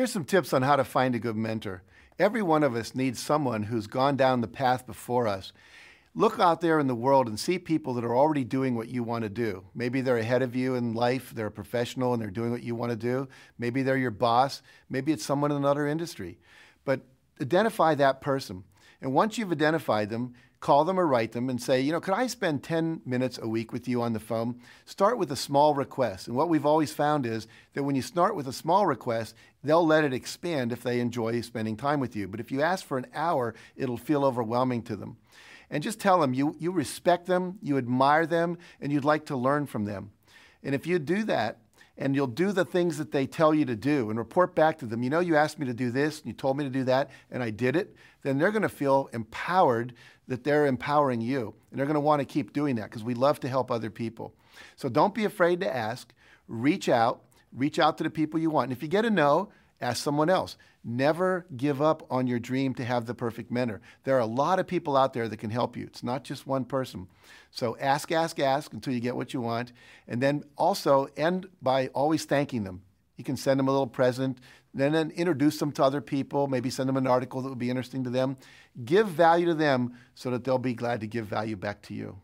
Here's some tips on how to find a good mentor. Every one of us needs someone who's gone down the path before us. Look out there in the world and see people that are already doing what you want to do. Maybe they're ahead of you in life, they're a professional and they're doing what you want to do. Maybe they're your boss, maybe it's someone in another industry. But identify that person. And once you've identified them, call them or write them and say, you know, could I spend 10 minutes a week with you on the phone? Start with a small request. And what we've always found is that when you start with a small request, they'll let it expand if they enjoy spending time with you. But if you ask for an hour, it'll feel overwhelming to them. And just tell them you, you respect them, you admire them, and you'd like to learn from them. And if you do that, and you'll do the things that they tell you to do and report back to them. You know, you asked me to do this, and you told me to do that, and I did it. Then they're going to feel empowered that they're empowering you. And they're going to want to keep doing that because we love to help other people. So don't be afraid to ask. Reach out. Reach out to the people you want. And if you get a no, ask someone else. Never give up on your dream to have the perfect mentor. There are a lot of people out there that can help you. It's not just one person. So ask, ask, ask until you get what you want. And then also end by always thanking them. You can send them a little present, then, then introduce them to other people, maybe send them an article that would be interesting to them. Give value to them so that they'll be glad to give value back to you.